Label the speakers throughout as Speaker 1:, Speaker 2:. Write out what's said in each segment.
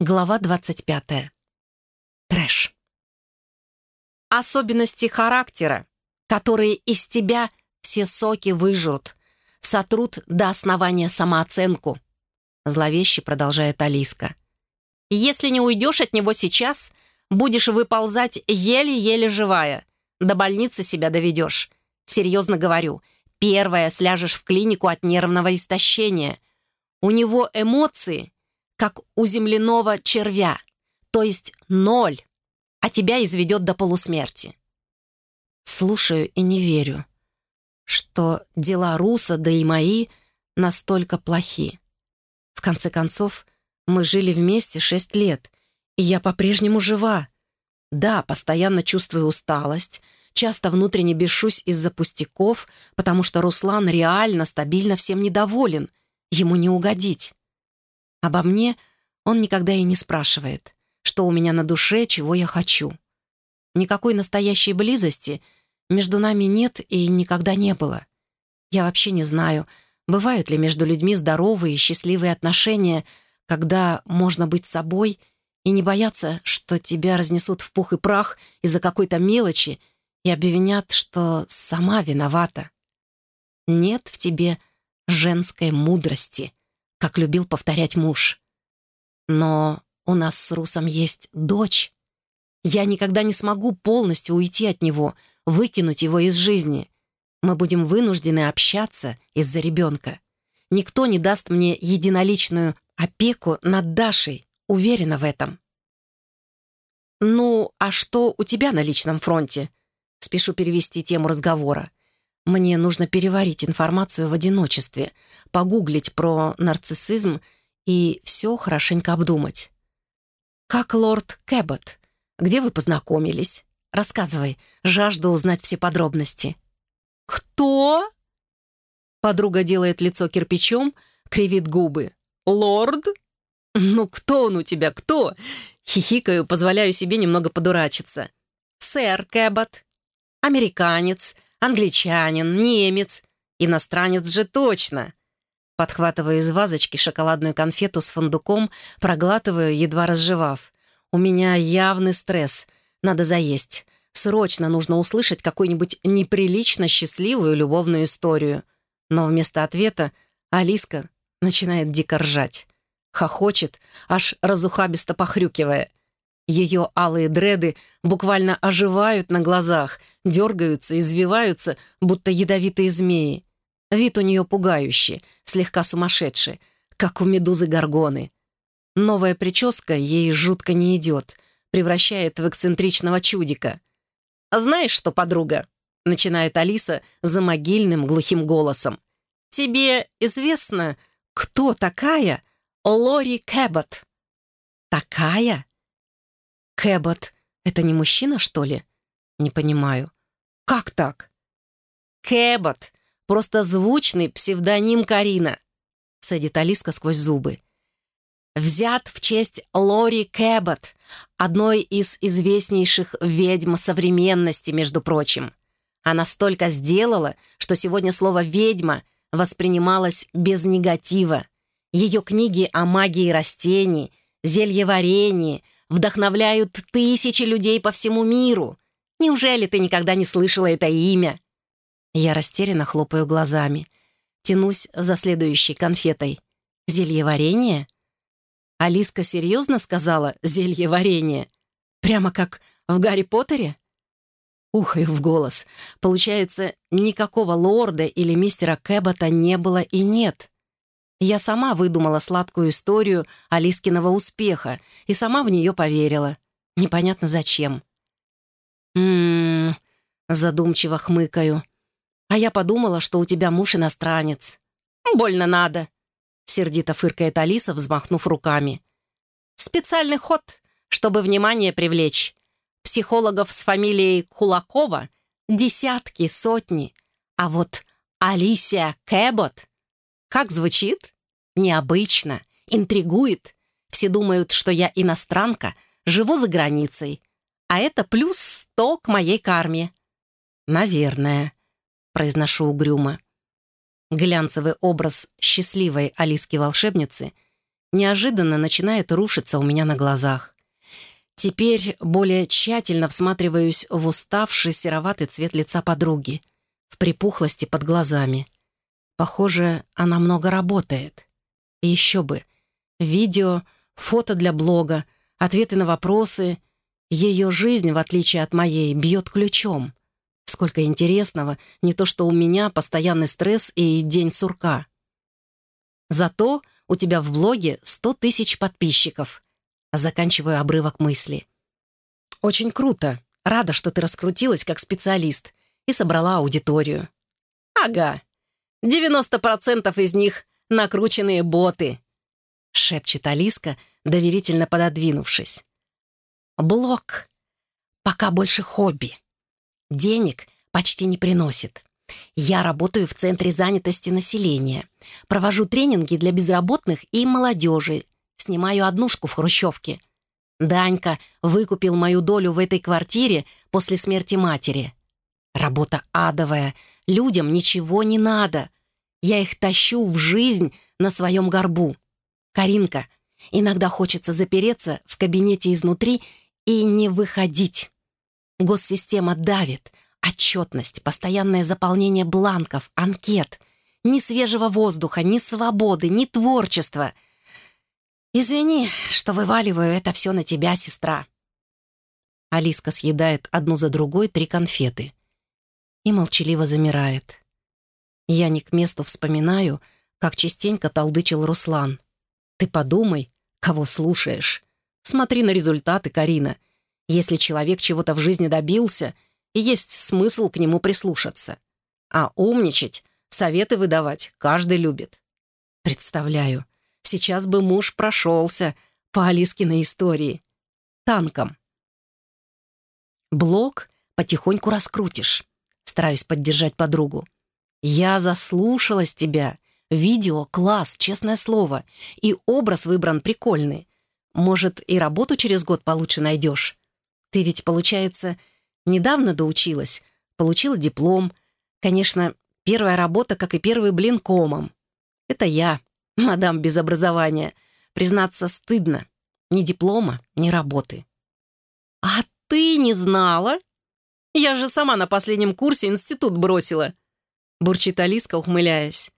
Speaker 1: Глава 25. Трэш. Особенности характера, которые из тебя все соки выжрут, сотрут до основания самооценку. Зловеще продолжает Алиска. Если не уйдешь от него сейчас, будешь выползать еле-еле живая. До больницы себя доведешь. Серьезно говорю, первое сляжешь в клинику от нервного истощения. У него эмоции, как у земляного червя, то есть ноль, а тебя изведет до полусмерти. Слушаю и не верю, что дела Руса, да и мои, настолько плохи. В конце концов, мы жили вместе шесть лет, и я по-прежнему жива. Да, постоянно чувствую усталость, часто внутренне бешусь из-за пустяков, потому что Руслан реально стабильно всем недоволен, ему не угодить. Обо мне он никогда и не спрашивает, что у меня на душе, чего я хочу. Никакой настоящей близости между нами нет и никогда не было. Я вообще не знаю, бывают ли между людьми здоровые и счастливые отношения, когда можно быть собой и не бояться, что тебя разнесут в пух и прах из-за какой-то мелочи и обвинят, что сама виновата. Нет в тебе женской мудрости, как любил повторять муж. Но у нас с Русом есть дочь. Я никогда не смогу полностью уйти от него, выкинуть его из жизни. Мы будем вынуждены общаться из-за ребенка. Никто не даст мне единоличную опеку над Дашей, уверена в этом. «Ну, а что у тебя на личном фронте?» Спешу перевести тему разговора. Мне нужно переварить информацию в одиночестве, погуглить про нарциссизм и все хорошенько обдумать. «Как лорд Кэббот? Где вы познакомились? Рассказывай, жажду узнать все подробности».
Speaker 2: «Кто?»
Speaker 1: Подруга делает лицо кирпичом, кривит губы.
Speaker 2: «Лорд?»
Speaker 1: «Ну, кто он у тебя, кто?» Хихикаю, позволяю себе немного подурачиться. «Сэр Кэббот. Американец, англичанин, немец. Иностранец же точно!» Подхватываю из вазочки шоколадную конфету с фундуком, проглатываю, едва разжевав. «У меня явный стресс. Надо заесть. Срочно нужно услышать какую-нибудь неприлично счастливую любовную историю». Но вместо ответа Алиска начинает дико ржать. Хохочет, аж разухабисто похрюкивая. Ее алые дреды буквально оживают на глазах, дергаются, извиваются, будто ядовитые змеи. Вид у нее пугающий, слегка сумасшедший, как у медузы Горгоны. Новая прическа ей жутко не идет, превращает в эксцентричного чудика. «А знаешь что, подруга?» — начинает Алиса за могильным глухим голосом. «Тебе известно, кто такая Лори Кэббот?» «Такая?» Кэббот — это не мужчина, что ли? Не понимаю. Как так? Кэббот — просто звучный псевдоним Карина, цедит Алиска сквозь зубы. Взят в честь Лори Кэббот, одной из известнейших ведьм современности, между прочим. Она столько сделала, что сегодня слово «ведьма» воспринималось без негатива. Ее книги о магии растений, зельеварении — вдохновляют тысячи людей по всему миру. Неужели ты никогда не слышала это имя?» Я растерянно хлопаю глазами. Тянусь за следующей конфетой. «Зельеварение?» Алиска серьезно сказала «зельеварение»? Прямо как в «Гарри Поттере»? Ухаю в голос. Получается, никакого лорда или мистера Кэббота не было и нет. Я сама выдумала сладкую историю Алискиного успеха и сама в нее поверила. Непонятно зачем. «М-м-м», задумчиво хмыкаю. «А я подумала, что у тебя муж иностранец». «Больно надо», — сердито фыркает Алиса, взмахнув руками. «Специальный ход, чтобы внимание привлечь. Психологов с фамилией Кулакова десятки, сотни. А вот Алисия Кэбот как звучит? Необычно, интригует. Все думают, что я иностранка, живу за границей. А это плюс сто к моей карме. «Наверное», — произношу угрюмо. Глянцевый образ счастливой Алиски-волшебницы неожиданно начинает рушиться у меня на глазах. Теперь более тщательно всматриваюсь в уставший сероватый цвет лица подруги, в припухлости под глазами. Похоже, она много работает. Еще бы. Видео, фото для блога, ответы на вопросы. Ее жизнь, в отличие от моей, бьет ключом. Сколько интересного, не то что у меня постоянный стресс и день сурка. Зато у тебя в блоге 100 тысяч подписчиков. Заканчиваю обрывок мысли. Очень круто. Рада, что ты раскрутилась как специалист и собрала аудиторию. Ага. 90% из них — накрученные боты, шепчет Алиска, доверительно пододвинувшись. Блог. Пока больше хобби. Денег почти не приносит. Я работаю в Центре занятости населения. Провожу тренинги для безработных и молодежи. Снимаю однушку в Хрущевке. Данька выкупил мою долю в этой квартире после смерти матери. Работа адовая. Людям ничего не надо. Я их тащу в жизнь на своем горбу. Каринка, иногда хочется запереться в кабинете изнутри и не выходить. Госсистема давит, отчетность, постоянное заполнение бланков, анкет. Ни свежего воздуха, ни свободы, ни творчества. Извини, что вываливаю это все на тебя, сестра. Алиска съедает одну за другой три конфеты и молчаливо замирает. Я не к месту вспоминаю, как частенько толдычил Руслан. «Ты подумай, кого слушаешь. Смотри на результаты, Карина. Если человек чего-то в жизни добился, есть смысл к нему прислушаться. А умничать, советы выдавать каждый любит. Представляю, сейчас бы муж прошелся по Алискиной истории. Танком. Блок потихоньку раскрутишь. Стараюсь поддержать подругу. «Я заслушалась тебя. Видео — класс, честное слово. И образ выбран прикольный. Может, и работу через год получше найдешь? Ты ведь, получается, недавно доучилась, получила диплом. Конечно, первая работа, как и первый блин, комом. Это я, мадам без образования. Признаться, стыдно. Ни диплома, ни работы. «А ты не знала? Я же сама на последнем курсе институт бросила», бурчит Алиска, ухмыляясь.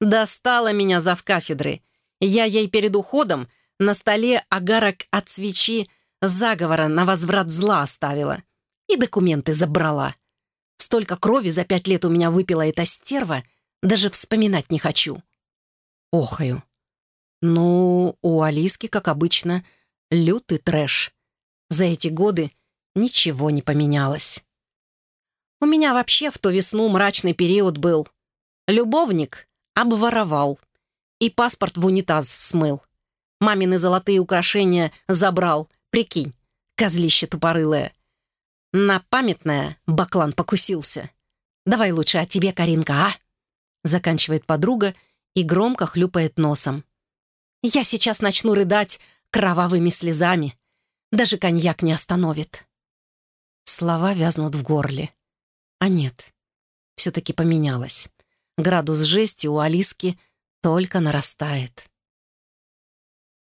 Speaker 1: Достала меня зав кафедры. Я ей перед уходом на столе агарок от свечи заговора на возврат зла оставила. И документы забрала. Столько крови за пять лет у меня выпила эта стерва, даже вспоминать не хочу. Охаю. Ну, у Алиски, как обычно, лютый трэш. За эти годы ничего не поменялось. У меня вообще в ту весну мрачный период был. Любовник обворовал и паспорт в унитаз смыл. Мамины золотые украшения забрал, прикинь, козлище тупорылое. На памятное баклан покусился. «Давай лучше о тебе, Каринка, а?» Заканчивает подруга и громко хлюпает носом. «Я сейчас начну рыдать кровавыми слезами. Даже коньяк не остановит». Слова вязнут в горле. А нет, все-таки поменялось. Градус жести у Алиски только нарастает.